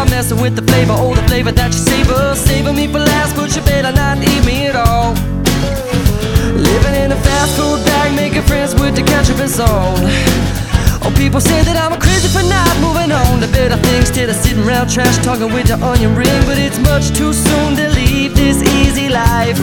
start messing with the flavor, oh, the flavor that you savor. Savor me for last, but you better not eat me at all. Living in a fast food bag, making friends with the ketchup and salt. Oh, people say that I'm crazy for not moving on to better things of sitting around trash talking with the onion ring. But it's much too soon to leave this easy life.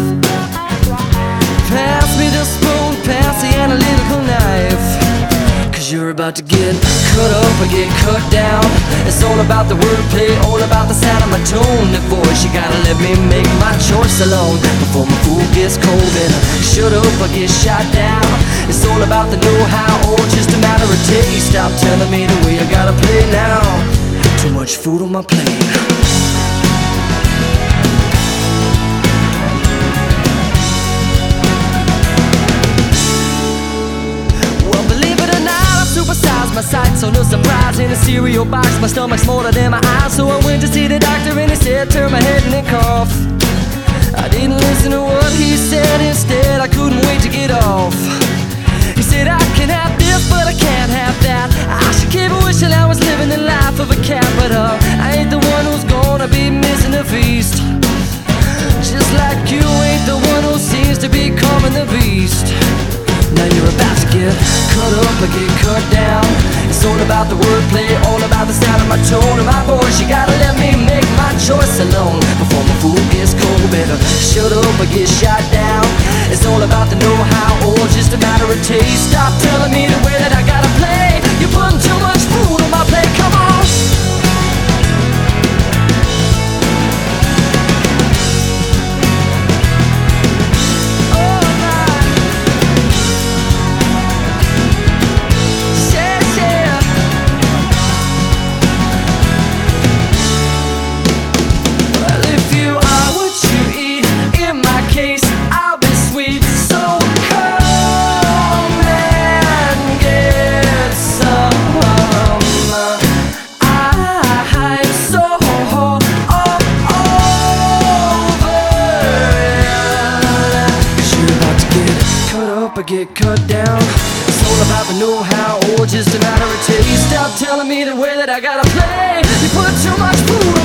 About to get cut up or get cut down. It's all about the wordplay, all about the sound of my tone. The voice, you gotta let me make my choice alone. Before my food gets cold and shut up or get shot down. It's all about the know how or just a matter of taste. Stop telling me the way I gotta play now. Too much food on my plate. My sight, so no surprise in a cereal box. My stomach's smaller than my eyes, so I went to see the doctor and he said, turn my head and then cough. About the wordplay, all about the sound of my tone and my voice. You gotta let me make my choice alone before my food gets cold. Better shut up or get shot down. It's all about the know-how or just a matter of taste. Stop telling me the way that I get cut down. It's all about the know-how or just a matter of taste. Stop telling me the way that I gotta play. You put too much food